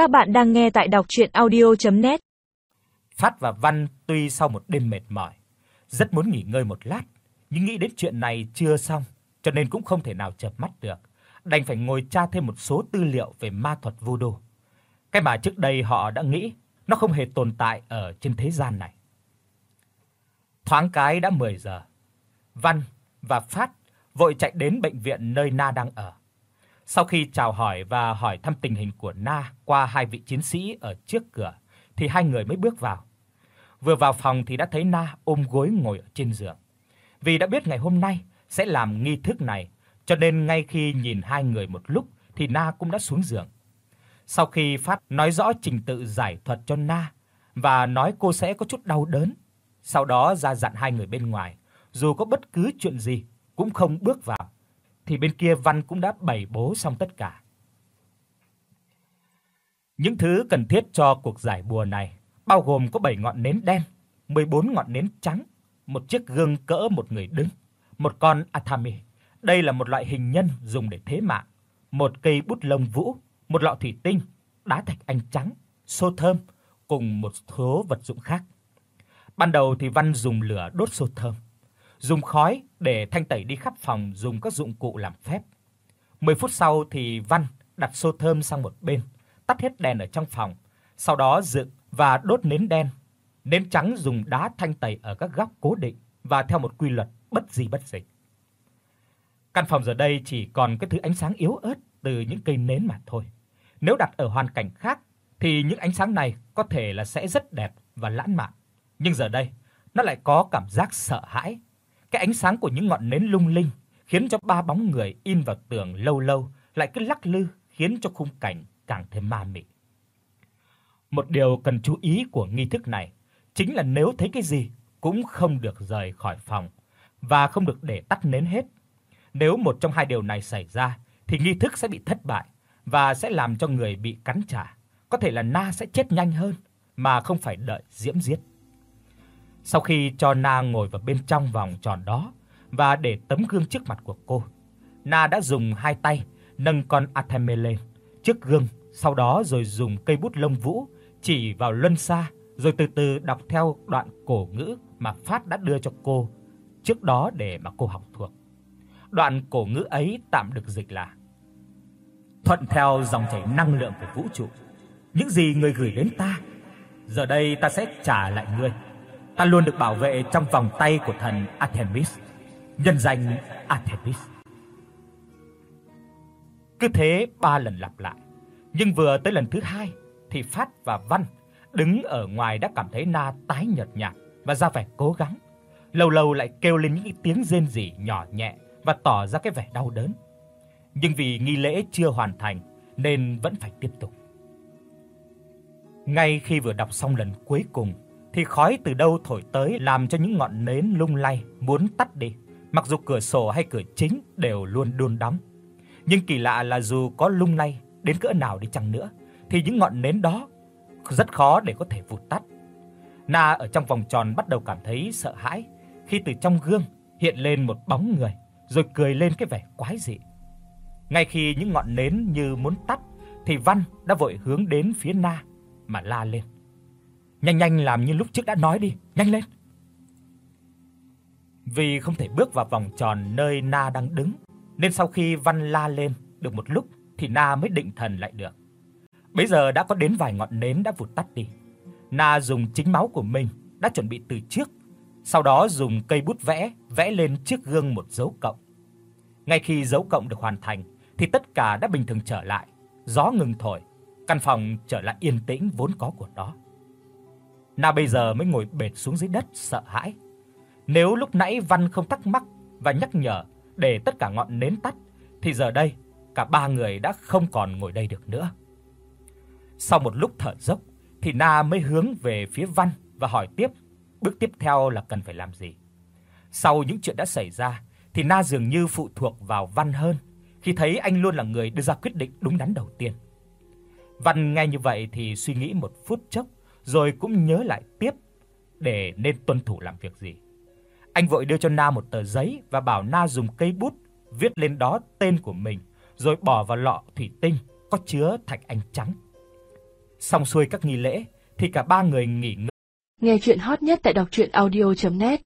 Các bạn đang nghe tại đọc audio net Phát và Văn tuy sau một đêm mệt mỏi, rất muốn nghỉ ngơi một lát, nhưng nghĩ đến chuyện này chưa xong, cho nên cũng không thể nào chợp mắt được, đành phải ngồi tra thêm một số tư liệu về ma thuật voodoo. Cái mà trước đây họ đã nghĩ nó không hề tồn tại ở trên thế gian này. Thoáng cái đã 10 giờ. Văn và Phát vội chạy đến bệnh viện nơi Na đang ở. Sau khi chào hỏi và hỏi thăm tình hình của Na qua hai vị chiến sĩ ở trước cửa thì hai người mới bước vào. Vừa vào phòng thì đã thấy Na ôm gối ngồi ở trên giường. Vì đã biết ngày hôm nay sẽ làm nghi thức này, cho nên ngay khi nhìn hai người một lúc thì Na cũng đã xuống giường. Sau khi Phát nói rõ trình tự giải thuật cho Na và nói cô sẽ có chút đau đớn, sau đó ra dặn hai người bên ngoài, dù có bất cứ chuyện gì cũng không bước vào thì bên kia Văn cũng đã bày bố xong tất cả. Những thứ cần thiết cho cuộc giải bùa này bao gồm có 7 ngọn nến đen, 14 ngọn nến trắng, một chiếc gương cỡ một người đứng, một con atami. Đây là một loại hình nhân dùng để thế mạng, một cây bút lông vũ, một lọ thủy tinh, đá thạch anh trắng, xô thơm cùng một số vật dụng khác. Ban đầu thì Văn dùng lửa đốt xô thơm dùng khói để thanh tẩy đi khắp phòng dùng các dụng cụ làm phép. 10 phút sau thì Văn đặt xô thơm sang một bên, tắt hết đèn ở trong phòng, sau đó dựng và đốt nến đen. Nến trắng dùng đá thanh tẩy ở các góc cố định và theo một quy luật bất di bất dịch. Căn phòng giờ đây chỉ còn cái thứ ánh sáng yếu ớt từ những cây nến mà thôi. Nếu đặt ở hoàn cảnh khác thì những ánh sáng này có thể là sẽ rất đẹp và lãng mạn, nhưng giờ đây nó lại có cảm giác sợ hãi cái ánh sáng của những ngọn nến lung linh khiến cho ba bóng người in vào tường lâu lâu lại cứ lắc lư khiến cho khung cảnh càng thêm ma mị. Một điều cần chú ý của nghi thức này chính là nếu thấy cái gì cũng không được rời khỏi phòng và không được để tắt nến hết. Nếu một trong hai điều này xảy ra thì nghi thức sẽ bị thất bại và sẽ làm cho người bị cắn trả, có thể là Na sẽ chết nhanh hơn mà không phải đợi diễm giết. Sau khi cho Na ngồi vào bên trong vòng tròn đó và để tấm gương trước mặt của cô, Na đã dùng hai tay nâng con Artemis lên trước gương, sau đó rồi dùng cây bút lông vũ chỉ vào luân xa, rồi từ từ đọc theo đoạn cổ ngữ mà Phát đã đưa cho cô trước đó để mà cô học thuộc. Đoạn cổ ngữ ấy tạm được dịch là Thuận theo dòng chảy năng lượng của vũ trụ, những gì người gửi đến ta, giờ đây ta sẽ trả lại ngươi ta luôn được bảo vệ trong vòng tay của thần Artemis, nhân danh Artemis. Cứ thế ba lần lặp lại, nhưng vừa tới lần thứ hai thì Phát và Văn đứng ở ngoài đã cảm thấy Na tái nhợt nhạt và ra vẻ cố gắng, lâu lâu lại kêu lên những tiếng rên rỉ nhỏ nhẹ và tỏ ra cái vẻ đau đớn. Nhưng vì nghi lễ chưa hoàn thành nên vẫn phải tiếp tục. Ngay khi vừa đọc xong lần cuối cùng thì khói từ đâu thổi tới làm cho những ngọn nến lung lay muốn tắt đi, mặc dù cửa sổ hay cửa chính đều luôn đun đóng. Nhưng kỳ lạ là dù có lung lay đến cỡ nào đi chăng nữa thì những ngọn nến đó rất khó để có thể vụt tắt. Na ở trong vòng tròn bắt đầu cảm thấy sợ hãi khi từ trong gương hiện lên một bóng người rồi cười lên cái vẻ quái dị. Ngay khi những ngọn nến như muốn tắt thì Văn đã vội hướng đến phía Na mà la lên. Nhanh nhanh làm như lúc trước đã nói đi, nhanh lên. Vì không thể bước vào vòng tròn nơi Na đang đứng, nên sau khi Văn la lên được một lúc thì Na mới định thần lại được. Bây giờ đã có đến vài ngọn nến đã vụt tắt đi. Na dùng chính máu của mình đã chuẩn bị từ trước, sau đó dùng cây bút vẽ vẽ lên chiếc gương một dấu cộng. Ngay khi dấu cộng được hoàn thành thì tất cả đã bình thường trở lại, gió ngừng thổi, căn phòng trở lại yên tĩnh vốn có của nó. Na bây giờ mới ngồi bệt xuống dưới đất sợ hãi. Nếu lúc nãy Văn không thắc mắc và nhắc nhở để tất cả ngọn nến tắt thì giờ đây cả ba người đã không còn ngồi đây được nữa. Sau một lúc thở dốc thì Na mới hướng về phía Văn và hỏi tiếp, bước tiếp theo là cần phải làm gì. Sau những chuyện đã xảy ra thì Na dường như phụ thuộc vào Văn hơn, khi thấy anh luôn là người đưa ra quyết định đúng đắn đầu tiên. Văn nghe như vậy thì suy nghĩ một phút chốc rồi cũng nhớ lại tiếp để nên tuân thủ làm việc gì. Anh vội đưa cho Na một tờ giấy và bảo Na dùng cây bút viết lên đó tên của mình, rồi bỏ vào lọ thủy tinh có chứa thạch anh trắng. Xong xuôi các nghi lễ thì cả ba người nghỉ ngơi. Nghe truyện hot nhất tại doctruyenaudio.net